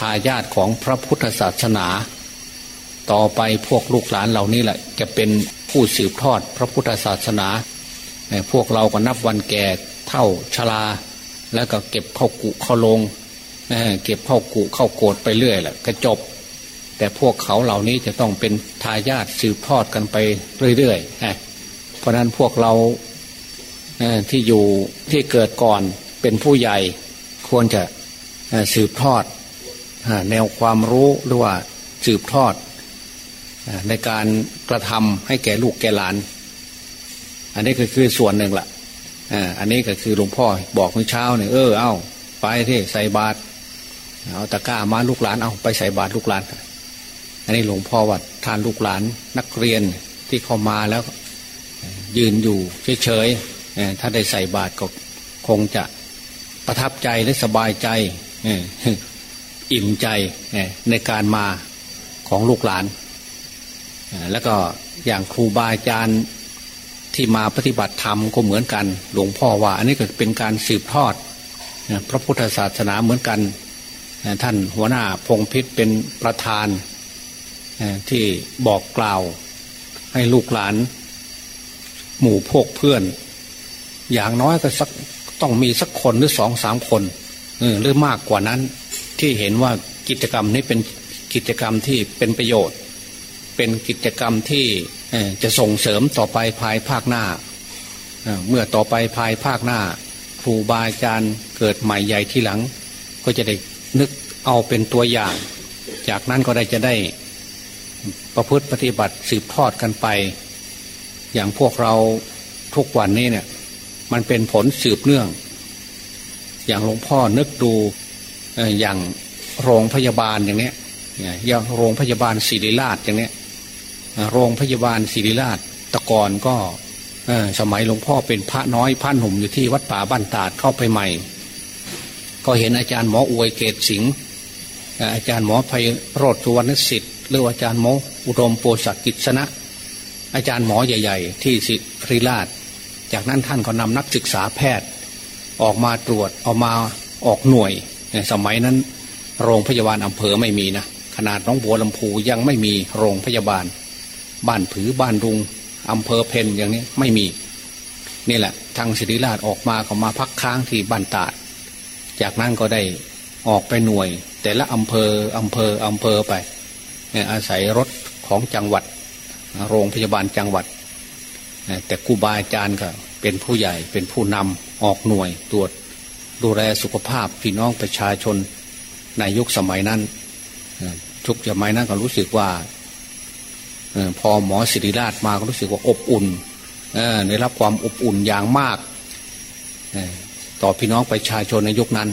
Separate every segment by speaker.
Speaker 1: ทายาทของพระพุทธศาสนา ต่อไปพวกลูกหลานเหล่านี้แหละ จะเป็นผู้สืบทอดพระพุทธศาสนา พวกเราก็นับวันแก่เท่าชราแล้วก็เก็บเข้ากุเข้าลงเก็บเข้ากุเข้าโกดไปเรื่อยแหละก็จบ แต่พวกเขาเหล่านี้จะต้องเป็นทายาทสืบทอดกันไปเรื่อยๆเพราะนั้นพวกเราที่อยู่ที่เกิดก่อนเป็นผู้ใหญ่ควรจะสืบทอด แนวความรู้หรือว่าสืบทอดในการกระทำให้แก่ลูกแก่หลาน อันนี้ก็คือส่วนหนึ่งละ่ะอันนี้ก็คือหลวงพ่อบอกเมื่อเช้าเนี่ยเออเอาไปที่ใส่บาตรเอาตะกร้ามาลูกหลานเอาไปใส่บาตรลูกหลาน อันนี้หลวงพ่อวัดทานลูกหลานนักเรียนที่เข้ามาแล้วยืนอยู่เฉยๆถ้าได้ใส่บาตรก็คงจะประทับใจและสบายใจ อิ่มใจในการมาของลูกหลาน แล้วก็อย่างครูบาอาจารย์ที่มาปฏิบัติธรรมก็เหมือนกัน หลวงพ่อว่า อันนี้ก็เป็นการสืบทอดพระพุทธศาสนาเหมือนกัน ท่านหัวหน้าพงพิษเป็นประธานที่บอกกล่าวให้ลูกหลาน หมู่พวกเพื่อน อย่างน้อยก็สักต้องมีสักคนหรือสองสามคนหรือมากกว่านั้น ที่เห็นว่ากิจกรรมนี้เป็นกิจกรรมที่เป็นประโยชน์ เป็นกิจกรรมที่จะส่งเสริมต่อไปภายภาคหน้า เมื่อต่อไปภายภาคหน้า ครูบาอาจารย์เกิดใหม่ใหญ่ที่หลัง ก็จะได้นึกเอาเป็นตัวอย่าง จากนั้นก็ได้จะได้ประพฤติปฏิบัติสืบทอดกันไป อย่างพวกเราทุกวันนี้เนี่ย มันเป็นผลสืบเนื่อง อย่างหลวงพ่อนึกดู อย่างโรงพยาบาลอย่างเนี้ยอย่างโรงพยาบาลศิริราชอย่างเนี้ยโรงพยาบาลศิริราชตะกอนก็สมัยหลวงพ่อเป็นพระน้อยพระหนุ่มอยู่ที่วัดป่าบ้านตาดเข้าไปใหม่ ก็เห็นอาจารย์หมออวยเกตสิงห์อาจารย์หมอไพโรธสุวรรณสิทธิ์หรืออาจารย์หมออุดมโปสักกิจสนะ อาจารย์หมอใหญ่ ๆ ที่ศิริราช จากนั้นท่านก็นำนักศึกษาแพทย์ ออกมาตรวจออกมาออกหน่วย สมัยนั้น โรงพยาบาลอำเภอไม่มีนะขนาดน้องบัวลำพูยังไม่มีโรงพยาบาล บ้านผือบ้านรุงอำเภอเพนอย่างนี้ไม่มี นี่แหละ ทางศิริราชออกมาก็มาพักค้างที่บ้านตาด จากนั้นก็ได้ออกไปหน่วย แต่ละอำเภออำเภออำเภอไปอาศัยรถของจังหวัด โรงพยาบาลจังหวัด แต่ครูบาอาจารย์ก็เป็นผู้ใหญ่เป็นผู้นำออกหน่วยตรวจ ดูแลสุขภาพพี่น้องประชาชนในยุคสมัยนั้นทุกสมัยนั้นก็รู้สึกว่าพอหมอศิริราชมาก็รู้สึกว่าอบอุ่นได้รับความอบอุ่นอย่างมากต่อพี่น้องประชาชนในยุคนั้น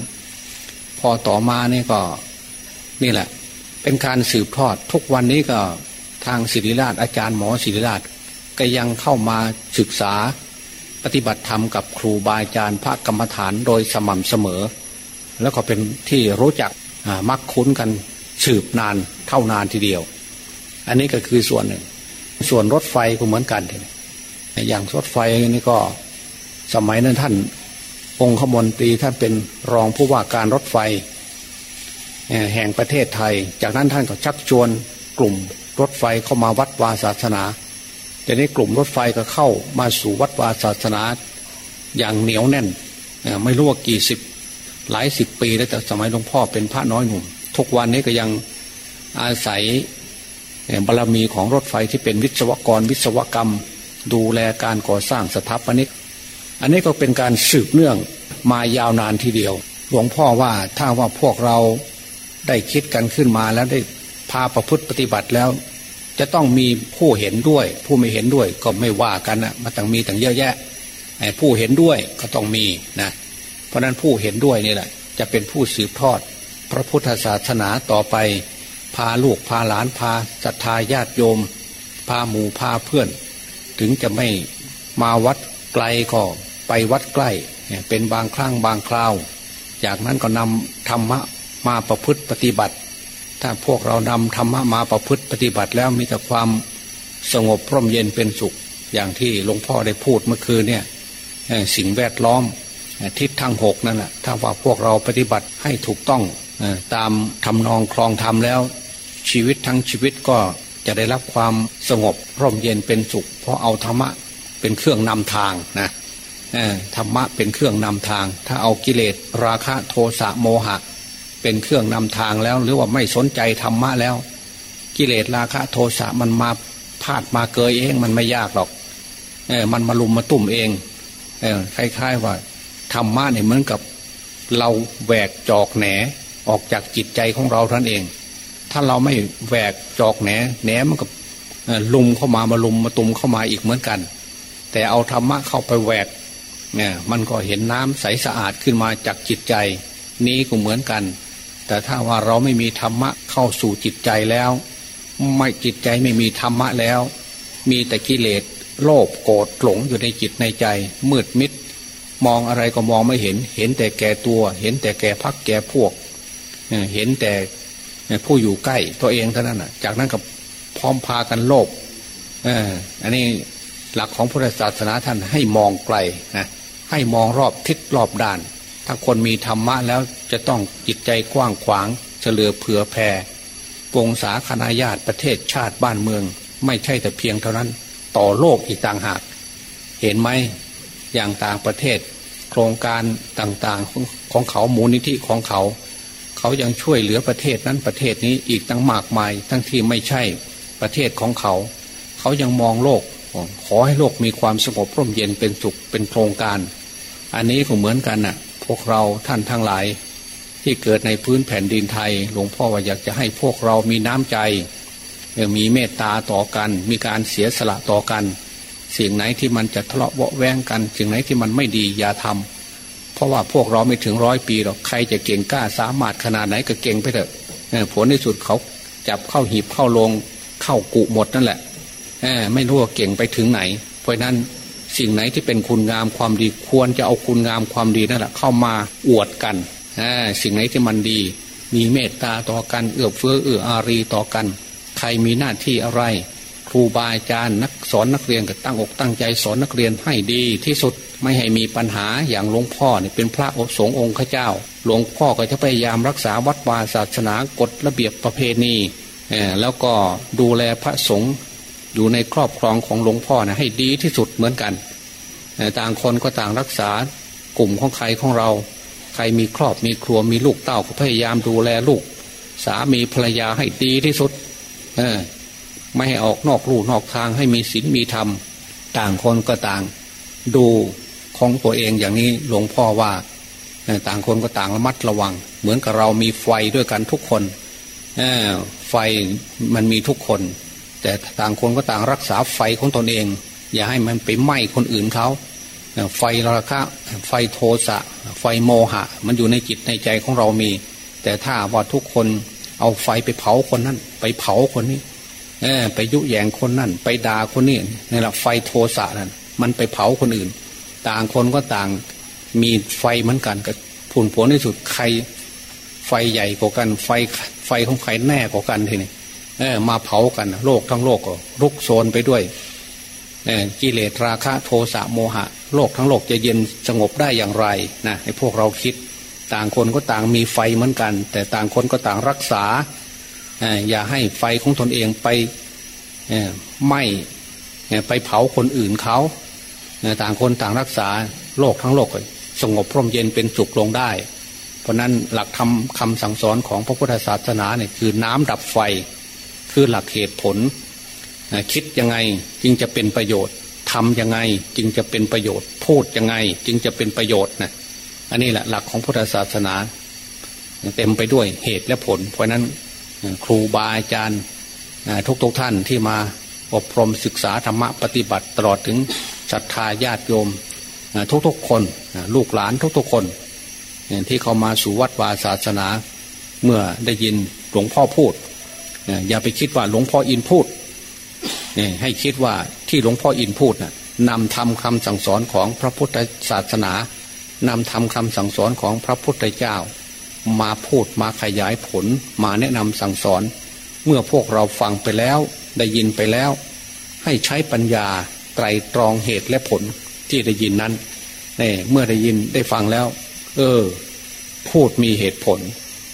Speaker 1: พอต่อมานี่ก็นี่แหละ เป็นการสืบทอดทุกวันนี้ก็ทางศิริราชอาจารย์หมอศิริราชก็ยังเข้ามาศึกษา ปฏิบัติธรรมกับครูบาอาจารย์พระกรรมฐานโดยสม่ำเสมอ แล้วก็เป็นที่รู้จักมักคุ้นกันสืบนานเท่านานทีเดียว อันนี้ก็คือส่วนหนึ่ง ส่วนรถไฟก็เหมือนกันอย่างรถไฟนี่ก็สมัยนั้นท่าน องค์มนตรีท่านเป็นรองผู้ว่าการรถไฟ แห่งประเทศไทย จากนั้นท่านก็ชักชวนกลุ่มรถไฟเข้ามาวัดวาศาสนา แต่นี้กลุ่มรถไฟก็เข้ามาสู่วัดวาศาสนาอย่างเหนียวแน่น ไม่รู้ว่ากี่สิบหลายสิบปีแล้วแต่สมัยหลวงพ่อเป็นพระน้อยหนุ่ม ทุกวันนี้ก็ยังอาศัยบารรมีของรถไฟที่เป็นวิศวกรวิศวกรรม ดูแลการก่อสร้างสถาปนิก อันนี้ก็เป็นการสืบเนื่องมายาวนานทีเดียว หลวงพ่อว่าถ้าว่าพวกเราได้คิดกันขึ้นมาแล้วได้พาประพฤติปฏิบัติแล้ว จะต้องมีผู้เห็นด้วย ผู้ไม่เห็นด้วยก็ไม่ว่ากันนะมันต้องมีตั้งเยอะแยะผู้เห็นด้วยก็ต้องมีนะเพราะนั้นผู้เห็นด้วยนี่แหละ จะเป็นผู้สืบทอด พระพุทธศาสนาต่อไป พาลูกพาหลานพาศรัทธาญาติโยม พาหมู่พาเพื่อน ถึงจะไม่มาวัดไกลก็ไปวัดใกล้ เป็นบางครั้งบางคราว จากนั้นก็นำธรรมะมาประพฤติปฏิบัติ ถ้าพวกเรานำธรรมะมาประพฤติปฏิบัติแล้วมีแต่ความสงบพร่มเย็นเป็นสุข อย่างที่หลวงพ่อได้พูดเมื่อคืนเนี่ยสิ่งแวดล้อมทิศทางหกนั่นแหละถ้าว่าพวกเราปฏิบัติให้ถูกต้องตามทำนองคลองธรรมแล้ว ชีวิตทั้งชีวิตก็จะได้รับความสงบร่มเย็นเป็นสุข เพราะเอาธรรมะเป็นเครื่องนำทางนะธรรมะเป็นเครื่องนำทาง ถ้าเอากิเลสราคะโทสะโมหะ เป็นเครื่องนำทางแล้ว หรือว่าไม่สนใจธรรมะแล้ว กิเลสราคะโทสะมันมาพาดมาเกยเองมันไม่ยากหรอกเออมันมาลุมมาตุ่มเองเออคล้ายๆว่าธรรมะเนี่ยเหมือนกับ เราแหวกจอกแหนออกจากจิตใจของเราท่านเอง ถ้าเราไม่แหวกจอกแหนแหนมันกับลุมเข้ามามาลุมมาตุมเข้ามาอีกเหมือนกัน แต่เอาธรรมะเข้าไปแหวกเนี่ยมันก็เห็นน้ำใสสะอาดขึ้นมาจากจิตใจ นี้ก็เหมือนกัน แต่ถ้าว่าเราไม่มีธรรมะเข้าสู่จิตใจแล้ว ไม่จิตใจไม่มีธรรมะแล้ว มีแต่กิเลสโลภโกรธหลงอยู่ในจิตในใจ มืดมิด มองอะไรก็มองไม่เห็น เห็นแต่แก่ตัว เห็นแต่แก่พักแก่พวกเห็นแต่ผู้อยู่ใกล้ตัวเองเท่านั้นจากนั้นก็พร้อมพากันโลภอันนี้หลักของพุทธศาสนาท่านให้มองไกลนะให้มองรอบทิศรอบด้าน ถ้าคนมีธรรมะแล้วจะต้องจิตใจกว้างขวางเฉลือเผื่อแผ่วงศาคณาญาติประเทศชาติบ้านเมือง ไม่ใช่แต่เพียงเท่านั้น ต่อโลกอีกต่างหาก เห็นไหมอย่างต่างประเทศ โครงการต่างๆของของเขามูลนิธิของเขา เขายังช่วยเหลือประเทศนั้นประเทศนี้อีกตั้งมากมาย ทั้งที่ไม่ใช่ประเทศของเขา เขายังมองโลกขอให้โลกมีความสงบร่มเย็นเป็นสุขเป็นโครงการ อันนี้ก็เหมือนกันน่ะ พวกเราท่านทั้งหลาย ที่เกิดในพื้นแผ่นดินไทย หลวงพ่อว่าอยากจะให้พวกเรามีน้ำใจมีเมตตาต่อกัน มีการเสียสละต่อกัน สิ่งไหนที่มันจะทะเลาะเบาแวงกัน สิ่งไหนที่มันไม่ดีอย่าทำเพราะว่าพวกเราไม่ถึงร้อยปีหรอกใครจะเก่งกล้าสามารถขนาดไหนก็เก่งไปเถอะผลในสุดเขาจับเข้าหีบเข้าลงเข้ากุหมดนั่นแหละไม่รู้ว่าเก่งไปถึงไหน เพราะนั้น สิ่งไหนที่เป็นคุณงามความดีควรจะเอาคุณงามความดีนั่นแหละเข้ามาอวดกันสิ่งไหนที่มันดี มีเมตตาต่อกันเอื้อเฟื้อเอื้ออารีต่อกัน ใครมีหน้าที่อะไร ครูบาอาจารย์นักสอนนักเรียนก็ตั้งอกตั้งใจสอนนักเรียนให้ดีที่สุดไม่ให้มีปัญหาอย่างหลวงพ่อเนี่ยเป็นพระอบสงฆ์องค์ข้าเจ้า หลวงพ่อก็จะพยายามรักษาวัดวาศาสนากฎระเบียบประเพณีแล้วก็ดูแลพระสงฆ์ อยู่ในครอบครองของหลวงพ่อนะให้ดีที่สุดเหมือนกัน ต่างคนก็ต่างรักษากลุ่มของใครของเรา ใครมีครอบมีครัวมีลูกเต้าก็พยายามดูแลลูก สามีภรรยาให้ดีที่สุดไม่ให้ออกนอกลู่นอกทางให้มีศีลมีธรรม ต่างคนก็ต่างดูของตัวเองอย่างนี้หลวงพ่อว่า ต่างคนก็ต่างระมัดระวัง เหมือนกับเรามีไฟด้วยกันทุกคนไฟมันมีทุกคน แต่ต่างคนก็ต่างรักษาไฟของตนเอง อย่าให้มันไปไหม้คนอื่นเขาไฟราคะไฟโทสะ ไฟโมหะ มันอยู่ในจิตในใจของเรามี แต่ถ้าว่าทุกคนเอาไฟไปเผาคนนั้น ไปเผาคนนี้ไปยุแยงคนนั่น ไปด่าคนนี้นี่แหละไฟโทสะนั่นมันไปเผาคนอื่น ต่างคนก็ต่างมีไฟเหมือนกันกับผุนผลที่สุดใคร ไฟใหญ่กว่ากัน ไฟไฟของใครแน่กว่ากันทีนี้ มาเผากัน โลกทั้งโลกก็รุกโซนไปด้วยกิเลสราคะโทสะโมหะ โลกทั้งโลกจะเย็นสงบได้อย่างไรนะให้พวกเราคิดต่างคนก็ต่างมีไฟเหมือนกัน แต่ต่างคนก็ต่างรักษา อย่าให้ไฟของตนเองไปไหม้ไปเผาคนอื่นเขาต่างคนต่างรักษาโลกทั้งโลกสงบพร่มเย็นเป็นสุขลงได้ เพราะนั้นหลักธรรมคำสั่งสอนของพระพุทธศาสนาเนี่ยคือน้ำดับไฟ คือหลักเหตุผล คิดยังไงจึงจะเป็นประโยชน์ทำยังไงจึงจะเป็นประโยชน์ พูดยังไงจึงจะเป็นประโยชน์นะอันนี้แหละหลักของพุทธศาสนา เต็มไปด้วยเหตุและผล เพราะนั้นครูบาอาจารย์ทุกๆทท่านที่มาอบรมศึกษาธรรมะปฏิบัติตลอดถึงศรัทธาญาติโยมทุกๆคนลูกหลานทุกๆคน ที่เขามาสู่วัดวาศาสนา เมื่อได้ยินหลวงพ่อพูด อย่าไปคิดว่าหลวงพ่ออินพูดให้คิดว่าที่หลวงพ่ออินพูดนะนำทำคำสั่งสอนของพระพุทธศาสนานำทำคำสั่งสอนของพระพุทธเจ้า มาพูดมาขยายผล มาแนะนำสั่งสอน เมื่อพวกเราฟังไปแล้วได้ยินไปแล้ว ให้ใช้ปัญญาไตรตรองเหตุและผลที่ได้ยินนั้นเน่เมื่อได้ยินได้ฟังแล้ว เออ พูดมีเหตุผล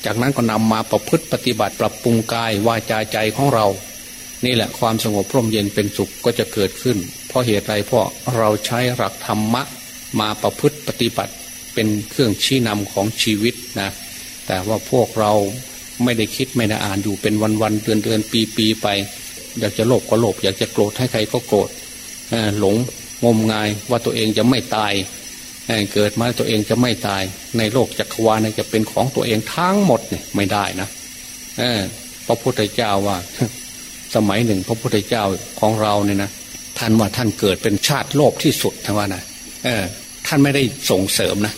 Speaker 1: จากนั้นก็นำมาประพฤติปฏิบัติปรับปรุงกายวาจาใจของเรา นี่แหละความสงบพร่มเย็นเป็นสุขก็จะเกิดขึ้น เพราะเหตุไรเพราะเราใช้หลักธรรมะมาประพฤติปฏิบัติเป็นเครื่องชี้นำของชีวิตนะแต่ว่าพวกเราไม่ได้คิดไม่ได้อ่านอยู่เป็นวันวันเดือนเดือนปีปีไป อยากจะโลภก็โลภอยากจะโกรธให้ใครก็โกรธหลงงมงายว่าตัวเองจะไม่ตาย เกิดมาตัวเองจะไม่ตาย ในโลกจักรวาลจะเป็นของตัวเองทั้งหมดเนี่ยไม่ได้นะพระพุทธเจ้าว่า สมัยหนึ่งพระพุทธเจ้าของเราเนี่ยนะท่านว่าท่านเกิดเป็นชาติโลภที่สุดท่านว่านะเออ ท่านไม่ได้ส่งเสริมนะ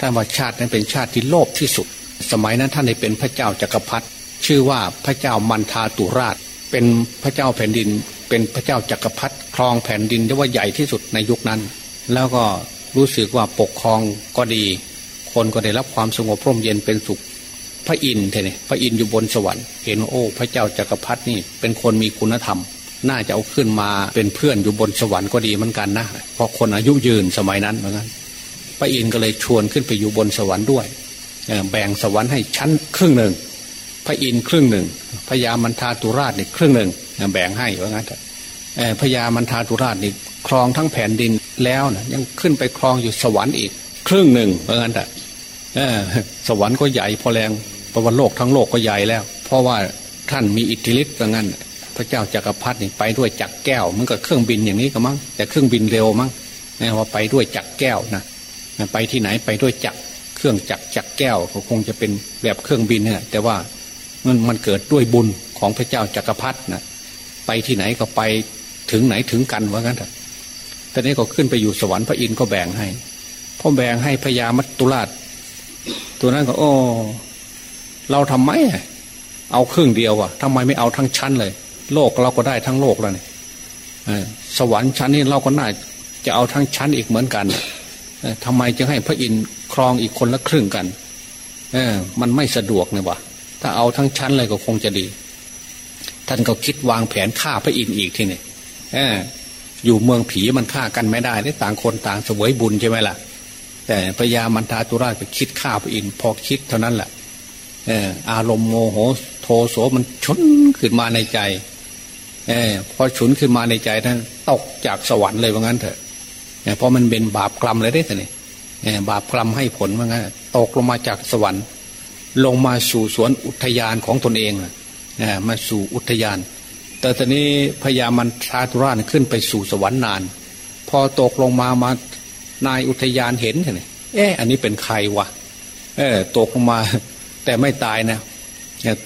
Speaker 1: ท่านว่าชาตินั้นเป็นชาติที่โลภที่สุด สมัยนั้นท่านได้เป็นพระเจ้าจักรพรรดิชื่อว่าพระเจ้ามันทาตุราช เป็นพระเจ้าแผ่นดิน เป็นพระเจ้าจักรพรรดิครองแผ่นดินได้ว่าใหญ่ที่สุดในยุคนั้น แล้วก็ รู้สึกว่าปกครองก็ดี คนก็ได้รับความสงบร่มเย็นเป็นสุข พระอินทร์เนี่ยพระอินทร์อยู่บนสวรรค์เห็นโอ้ พระเจ้าจักรพรรดินี่เป็นคนมีคุณธรรม น่าจะเอาขึ้นมาเป็นเพื่อนอยู่บนสวรรค์ก็ดีเหมือนกันนะเพราะคนอายุยืนสมัยนั้นเหมือนกันพระอินทร์ก็เลยชวนขึ้นไปอยู่บนสวรรค์ด้วยแบ่งสวรรค์ให้ชั้นครึ่งหนึ่งพระอินทร์ครึ่งหนึ่งพญามันทาตุราชนี่ครึ่งหนึ่งแบ่งให้ว่างั้นพญามันทาตุราชนี่ครองทั้งแผ่นดิน แล้วนะยังขึ้นไปครองอยู่สวรรค์อีก ครึ่งหนึ่งเพราะงั้นแต่สวรรค์ก็ใหญ่พอแรงประวันโลกทั้งโลกก็ใหญ่แล้ว เพราะว่าท่านมีอิทธิฤทธิ์เพราะงั้นพระเจ้าจักรพรรดิไปด้วยจักรแก้วมันก็เครื่องบินอย่างนี้ก็มั้งแต่เครื่องบินเร็วมั้งว่าไปด้วยจักรแก้วนะไปที่ไหนไปด้วยจักรเครื่องจักรจักรแก้วก็คงจะเป็นแบบเครื่องบินเนี่ยแต่ว่ามันมันเกิดด้วยบุญของพระเจ้าจักรพรรดินะไปที่ไหนก็ไปถึงไหนถึงกันว่างั้นเถอะ ตอนนี้ก็ขึ้นไปอยู่สวรรค์พระอินทร์ก็แบ่งให้พ่อแบ่งให้พญามัตตุราช ตัวนั้นก็โอ้เราทำไมเอาครึ่งเดียวอะทำไมไม่เอาทั้งชั้นเลย โลกเราก็ได้ทั้งโลกแล้วเนี่ยสวรรค์ชั้นนี้เราก็น่าจะเอาทั้งชั้นอีกเหมือนกันทำไมจะให้พระอินทร์ครองอีกคนละครึ่งกันเออมันไม่สะดวกเนี่ยวะถ้าเอาทั้งชั้นเลยก็คงจะดี ท่านก็คิดวางแผนฆ่าพระอินทร์อีกทีนี่เออ อยู่เมืองผีมันฆ่ากันไม่ได้ต่างคนต่างเสวยบุญใช่ไหมล่ะ แต่พญามันทาตุราชก็คิดฆ่าพระอินทร์พอคิดเท่านั้นแหละเอออารมณ์โมโหโทโสมันชนขึ้นมาในใจเออพอฉุนขึ้นมาในใจท่านตกจากสวรรค์เลยว่างั้นเถอะเพราะมันเป็นบาปกรรมเลยได้แต่นี่บาปกรรมให้ผลว่างั้นตกลงมาจากสวรรค์ ลงมาสู่สวนอุทยานของตนเองมาสู่อุทยาน แต่ตอนนี้พญามันทาตุราชขึ้นไปสู่สวรรค์นาน พอตกลงมามานายอุทยานเห็นไงเอ๊ะอันนี้เป็นใครวะเออตกลงมา แต่ไม่ตายนะ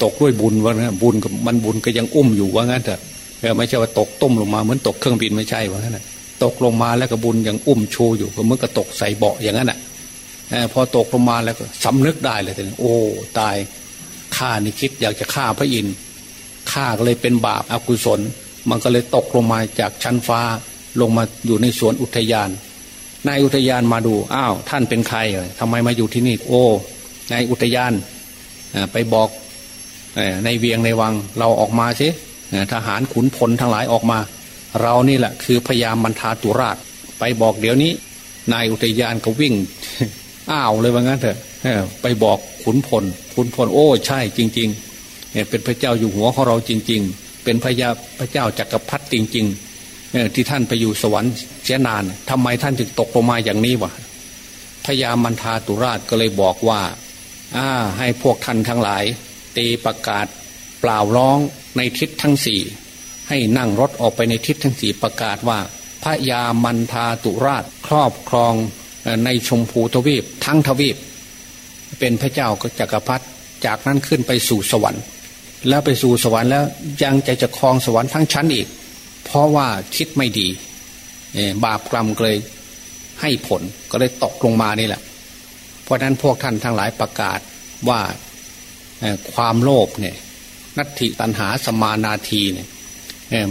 Speaker 1: ตกด้วยบุญวะนะบุญมันบุญก็ยังอุ้มอยู่ว่างั้นเถอะไม่ใช่ว่าตกต้มลงมาเหมือนตกเครื่องบินไม่ใช่ว่างั้นตกลงมาแล้วก็บุญยังอุ้มโชอยู่เหมือนกับตกใส่เบาะอย่างนั้นอะพอตกลงมาแล้วก็สำนึกได้เลยแต่โอ้ตายข้านี่คิดอยากจะฆ่าพระอินทร์ ฆ่าก็เลยเป็นบาปอากุศล มันก็เลยตกลงมาจากชั้นฟ้าลงมาอยู่ในสวนอุทยาน นายอุทยานมาดู อ้าว ท่านเป็นใครทำไมมาอยู่ที่นี่ โอ้นายอุทยานไปบอกในเวียงในวังเราออกมาสิทหารขุนพลทั้งหลายออกมา เรานี่แหละคือพญามันทาตุราช ไปบอกเดี๋ยวนี้ นายอุทยานก็วิ่ง อ้าวเลยว่างั้นเถอะไปบอกขุนพลขุนพลโอ้ ใช่จริง ๆ เป็นพระเจ้าอยู่หัวของเราจริง ๆ เป็นพระยาพระเจ้าจักรพรรดิจริงๆที่ท่านไปอยู่สวรรค์เสียนานทำไมท่านถึงตกลงมาอย่างนี้วะพญามันทาตุราชก็เลยบอกว่าอ่าให้พวกท่านทั้งหลาย ตีประกาศเปล่าร้องในทิศทั้งสี่ให้นั่งรถออกไปในทิศทั้งสี่ประกาศว่า พระยามันทาตุราชครอบครองในชมพูทวีปทั้งทวีป เป็นพระเจ้าจักรพรรดิจากนั้นขึ้นไปสู่สวรรค์ แล้วไปสู่สวรรค์แล้วยังจะจะครองสวรรค์ทั้งชั้นอีก เพราะว่าคิดไม่ดีบาปกรรมเลยให้ผลก็เลยตกลงมานี่แหละ เพราะนั้นพวกท่านทั้งหลายประกาศว่าความโลภเนี่ยนัตถิตันหาสมานาทีเนี่ย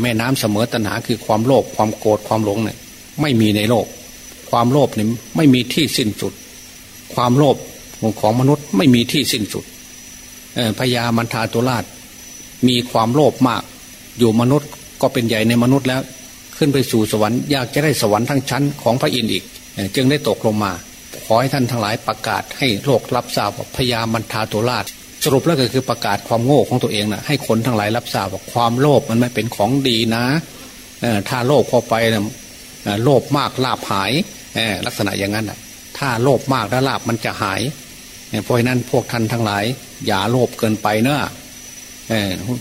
Speaker 1: แม่น้ำเสมอตันหาคือความโลภความโกรธความหลงเนี่ยไม่มีในโลก ความโลภเนี่ยไม่มีที่สิ้นสุด ความโลภของมนุษย์ไม่มีที่สิ้นสุดพญามันทาตุราช มีความโลภมาก อยู่มนุษย์ก็เป็นใหญ่ในมนุษย์แล้ว ขึ้นไปสู่สวรรค์อยากจะได้สวรรค์ทั้งชั้นของพระอินทร์อีก จึงได้ตกลงมาขอให้ท่านทั้งหลายประกาศให้โลกรับทราบว่าพญามันทาตุราชทรุปแล้วก็คือประกาศความโง่ของตัวเองนะให้คนทั้งหลายรับทราบว่าความโลภมันไม่เป็นของดีนะถ้าโลภเข้าไปนะโลภมากลาบหายลักษณะอย่างนั้นถ้าโลภมากแล้วลาบมันจะหายเพราะนั้นพวกท่านทั้งหลาย อย่าโลภเกินไปเนอะ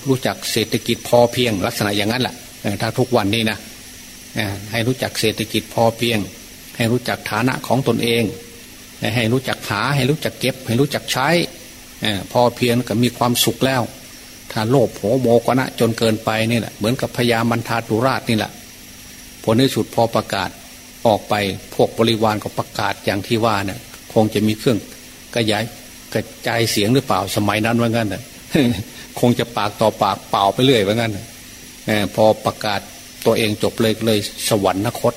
Speaker 1: รู้จักเศรษฐกิจพอเพียงลักษณะอย่างนั้นแหละถ้าทุกวันนี้นะให้รู้จักเศรษฐกิจพอเพียง ให้รู้จักฐานะของตนเอง ให้รู้จักหาให้รู้จักเก็บ ให้รู้จักใช้พอเพียงก็มีความสุขแล้ว ถ้าโลภโหโมกนะจนเกินไปนี่แหละเหมือนกับพญามันทาตุราชนี่แหละผลในสุดพอประกาศออกไปพวกบริวารก็ประกาศอย่างที่ว่าเนี่ยคงจะมีเครื่องกระยายกระจายเสียงหรือเปล่าสมัยนั้นว่างั้น คงจะปากต่อปากเปล่าไปเรื่อยว่างั้นพอประกาศตัวเองจบเลยเลยสวรรคต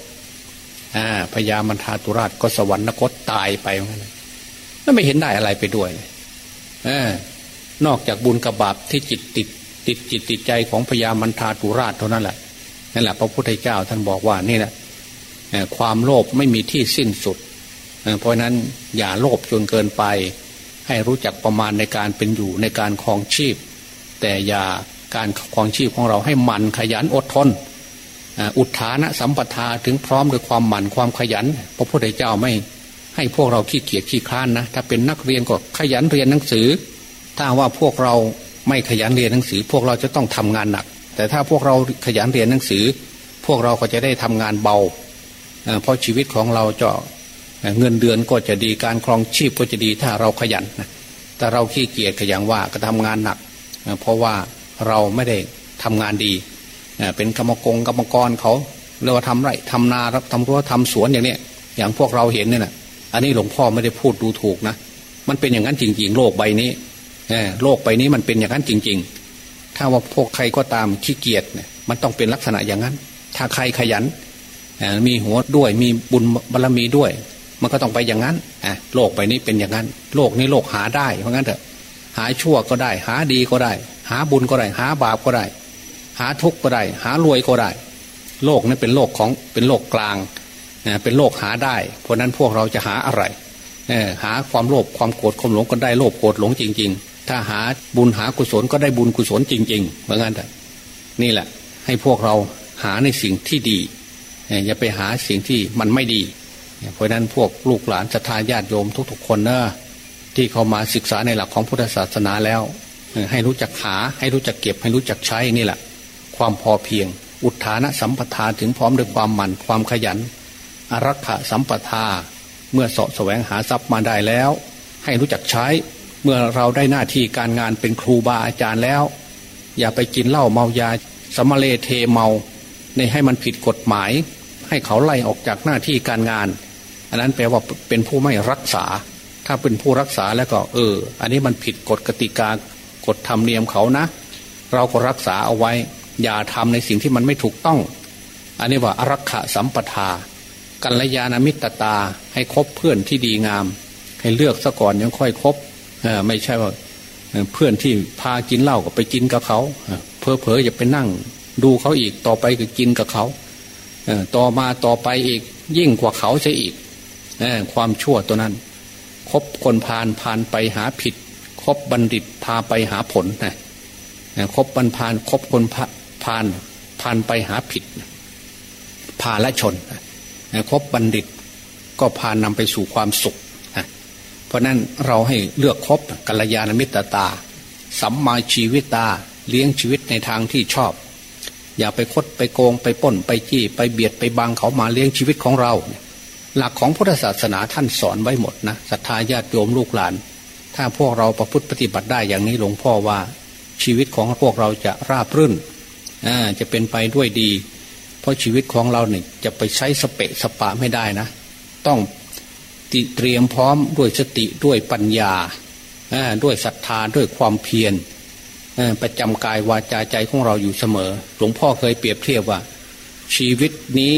Speaker 1: พญามันทาตุราชก็สวรรคตตายไปว่างั้นแล้วไม่เห็นได้อะไรไปด้วยนอกจากบุญกับบาปที่จิตติดติดจิตติดใจของพญามันทาตุราชเท่านั้นแหละนั่นแหละพระพุทธเจ้าท่านบอกว่านี่แหละความโลภไม่มีที่สิ้นสุด เพราะนั้นอย่าโลภจนเกินไป ให้รู้จักประมาณในการเป็นอยู่ในการคลองชีพ แต่อย่าการคลองชีพของเราให้มันขยันอดทนอุทานะสัมปทาถึงพร้อมด้วยความหมั่นความขยัน พระพุทธเจ้าไม่ให้พวกเราขี้เกียจขี้คลานนะถ้าเป็นนักเรียนก็ขยันเรียนหนังสือ ถ้าว่าพวกเราไม่ขยันเรียนหนังสือ พวกเราจะต้องทำงานหนัก แต่ถ้าพวกเราขยันเรียนหนังสือ พวกเราก็จะได้ทำงานเบาเพราะชีวิตของเราจะ เงินเดือนก็จะดีการครองชีพก็จะดีถ้าเราขยันนะแต่เราขี้เกียจขยันว่าก็ทำงานหนัก เพราะว่าเราไม่ได้ทำงานดี เป็นกรรมกรกรรมกรเขาเรียกว่าทำไร่ทำนาทำรั้วทำสวนอย่างเนี้ยอย่างพวกเราเห็นเนี่ยนะอันนี้หลวงพ่อไม่ได้พูดดูถูกนะมันเป็นอย่างนั้นจริง ๆ โลกใบนี้โลกใบนี้มันเป็นอย่างนั้นจริง ๆ ถ้าว่าพวกใครก็ตามขี้เกียจเนี่ยมันต้องเป็นลักษณะอย่างนั้น ถ้าใครขยันมีหัวด้วยมีบุญบารรมีด้วย มันก็ต้องไปอย่างนั้นโลกไปนี้เป็นอย่างนั้น โลกนี้โลกหาได้เพราะงั้นเถอะ หาชั่วก็ได้ หาดีก็ได้ หาบุญก็ได้ หาบาปก็ได้ หาทุกข์ก็ได้ หารวยก็ได้ โลกนี้เป็นโลกของเป็นโลกกลางเป็นโลกหาได้ เพราะนั้นพวกเราจะหาอะไรหาความโลภความโกรธความหลงก็ได้โลภโกรธหลงจริง ๆ ถ้าหาบุญหากุศลก็ได้บุญกุศลจริงๆเพราะงั้นนี่แหละ ให้พวกเราหาในสิ่งที่ดีอย่าไปหาสิ่งที่มันไม่ดี เพราะนั้นพวกลูกหลานศรัทธาญาติโยมทุก ๆ คนเนะที่เขามาศึกษาในหลักของพุทธศาสนาแล้ว ให้รู้จักหา ให้รู้จักเก็บ ให้รู้จักใช้นี่แหละ ความพอเพียง อุทานะสัมปทาถึงพร้อมด้วยความหมั่นความขยันอารักขะสัมปทา เมื่อสาะแสวงหาทรัพย์มาได้แล้ว ให้รู้จักใช้ เมื่อเราได้หน้าที่การงานเป็นครูบาอาจารย์แล้ว อย่าไปกินเหล้าเมายาสมเลเทเมา ในให้มันผิดกฎหมาย ให้เขาไล่ออกจากหน้าที่การงาน อันนั้นแปลว่าเป็นผู้ไม่รักษา ถ้าเป็นผู้รักษาแล้วก็เออ อันนี้มันผิดกฎกติกากฎธรรมเนียมเขานะ เราก็รักษาเอาไว้ อย่าทำในสิ่งที่มันไม่ถูกต้อง อันนี้ว่าอารักขะสัมปทา กัลยาณมิตรตาให้คบเพื่อนที่ดีงาม ให้เลือกซะก่อนยังค่อยคบเออไม่ใช่ว่าเพื่อนที่พากินเหล้าก็ไปกินกับเขาเพอเพอจะไปนั่ง ดูเขาอีกต่อไปก็กินกับเขาต่อมาต่อไปอีกยิ่งกว่าเขาเสียอีก ความชั่วตัวนั้น คบคนพาลพานไปหาผิด คบบัณฑิตพาไปหาผลนะคบบันพานคบคนพาลพานไปหาผิด พาและชนคบบัณฑิตก็พานำไปสู่ความสุข เพราะนั้นเราให้เลือกคบกัลยาณมิตรตา สัมมาชีวิตตาเลี้ยงชีวิตในทางที่ชอบ อย่าไปคดไปโกงไปป้นไปจี้ ไปเบียดไปบังเขามาเลี้ยงชีวิตของเรา หลักของพุทธศาสนาท่านสอนไว้หมดนะศรัทธาญาติโยมลูกหลาน ถ้าพวกเราประพฤติปฏิบัติได้อย่างนี้หลวงพ่อว่าชีวิตของพวกเราจะราบรื่นจะเป็นไปด้วยดี เพราะชีวิตของเราเนี่ยจะไปใช้สเปะสปะไม่ได้นะ ต้องเตรียมพร้อมด้วยสติด้วยปัญญาด้วยศรัทธาด้วยความเพียรประจำกายวาจาใจของเราอยู่เสมอ หลวงพ่อเคยเปรียบเทียบว่า ชีวิตนี้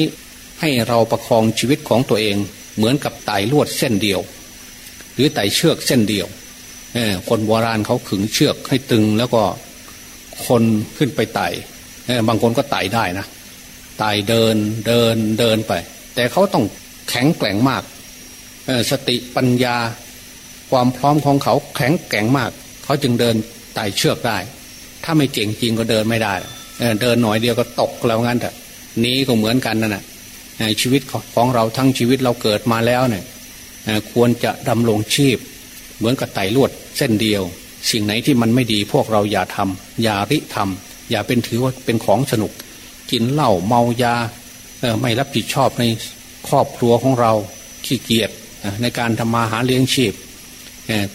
Speaker 1: ให้เราประคองชีวิตของตัวเองเหมือนกับไต่ลวดเส้นเดียว หรือไต่เชือกเส้นเดียวคนโบราณเขาขึงเชือกให้ตึงแล้วก็คนขึ้นไปไต่บางคนก็ไต่ได้นะไต่เดินเดินเดินไป แต่เขาต้องแข็งแกร่งมากสติปัญญาความพร้อมของเขาแข็งแกร่งมาก เขาจึงเดินไต่เชือกได้ ถ้าไม่เก่งจริงก็เดินไม่ได้เเดินหน่อยเดียวก็ตกแล้วงั้นเถอะนี้ก็เหมือนกันนั่นแหะ ชีวิตของเราทั้งชีวิตเราเกิดมาแล้วเนี่ยควรจะดำรงชีพ เหมือนกับไต่ลวดเส้นเดียว สิ่งไหนที่มันไม่ดีพวกเราอย่าทำอย่าริทำอย่าเป็นถือว่าเป็นของสนุก กินเหล้าเมายาไม่รับผิดชอบในครอบครัวของเราขี้เกียจในการทำมาหาเลี้ยงชีพ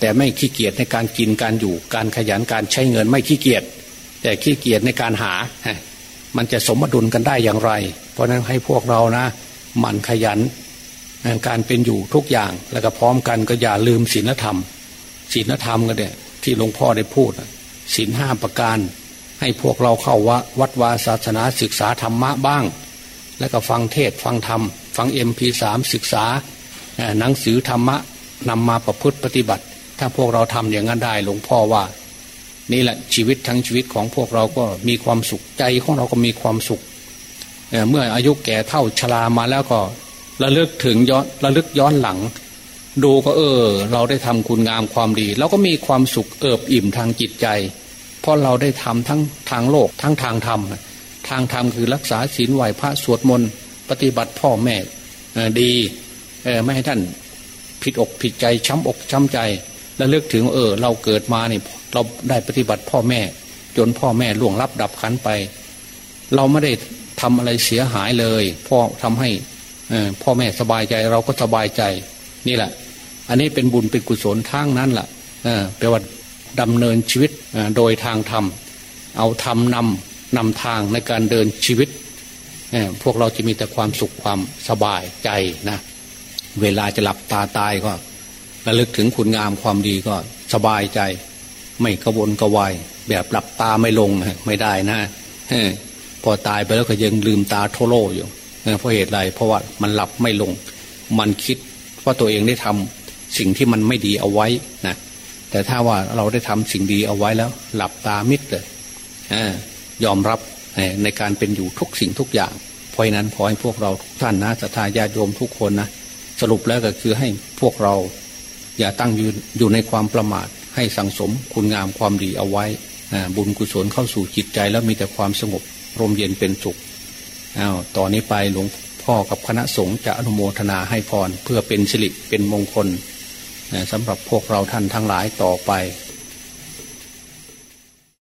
Speaker 1: แต่ไม่ขี้เกียจในการกินการอยู่การขยันการใช้เงินไม่ขี้เกียจแต่ขี้เกียจในการหา มันจะสมดุลกันได้อย่างไร เพราะนั้นให้พวกเรานะมันขยันการเป็นอยู่ทุกอย่างแล้วก็พร้อมกันก็อย่าลืมศีลธรรมศีลธรรมก็เนี่ยที่หลวงพ่อได้พูดศีลห้าประการ ให้พวกเราเข้าวัดวัดวาศาสนาศึกษาธรรมะบ้าง แล้วก็ฟังเทศฟังธรรม ฟังเอ็มพีสามศึกษาหนังสือธรรมะนำมาประพฤติปฏิบัติ ถ้าพวกเราทำอย่างนั้นได้หลวงพ่อว่า นี่แหละชีวิตทั้งชีวิตของพวกเราก็มีความสุขใจของเราก็มีความสุขเมื่ออายุแก่เท่าชรามาแล้วก็ระลึกถึงย้อนระลึกย้อนหลัง ดูก็เออ เราได้ทำคุณงามความดีเราก็มีความสุขเอิบอิ่มทางจิตใจ เพราะเราได้ทำทั้งทางโลกทั้งทางธรรมทางธรรมคือรักษาศีลไหวพระสวดมนต์ปฏิบัติพ่อแม่ดีไม่ให้ท่านผิดอกผิดใจช้ำอกช้ำใจ แล้วเลือกถึงเออ เราเกิดมาเนี่ยเราได้ปฏิบัติพ่อแม่ จนพ่อแม่ล่วงลับดับขันไป เราไม่ได้ทำอะไรเสียหายเลยพ่อทำให้พ่อแม่สบายใจเราก็สบายใจ นี่แหละ อันนี้เป็นบุญเป็นกุศลทางนั้นแหละแปลว่าดำเนินชีวิตโดยทางธรรม เอาธรรมนำนำทางในการเดินชีวิต พวกเราจะมีแต่ความสุขความสบายใจนะ เวลาจะหลับตาตายก็ ระลึกถึงคุณงามความดีก็สบายใจ ไม่กระวนกระวายแบบหลับตาไม่ลงไม่ได้นะพอตายไปแล้วก็ยังลืมตาโทโลอยู่เพราะเหตุไรเพราะว่ามันหลับไม่ลง มันคิดว่าตัวเองได้ทำสิ่งที่มันไม่ดีเอาไว้นะแต่ถ้าว่าเราได้ทำสิ่งดีเอาไว้แล้ว หลับตามิดเลยยอมรับในการเป็นอยู่ทุกสิ่งทุกอย่าง เพราะนั้นขอให้พวกเราทุกท่านนะสัทธาญาติโยมทุกคนนะสรุปแล้วก็คือให้พวกเรา อย่าตั้งยืนอยู่ในความประมาท ให้สังสมคุณงามความดีเอาไว้ บุญกุศลเข้าสู่จิตใจแล้วมีแต่ความสงบรมเย็นเป็นสุขอ้าวต่อนนี้ไปหลวงพ่อกับคณะสงฆ์จะอนุโมทนาให้พรเพื่อเป็นสิริเป็นมงคลสำหรับพวกเราท่านทั้งหลายต่อไป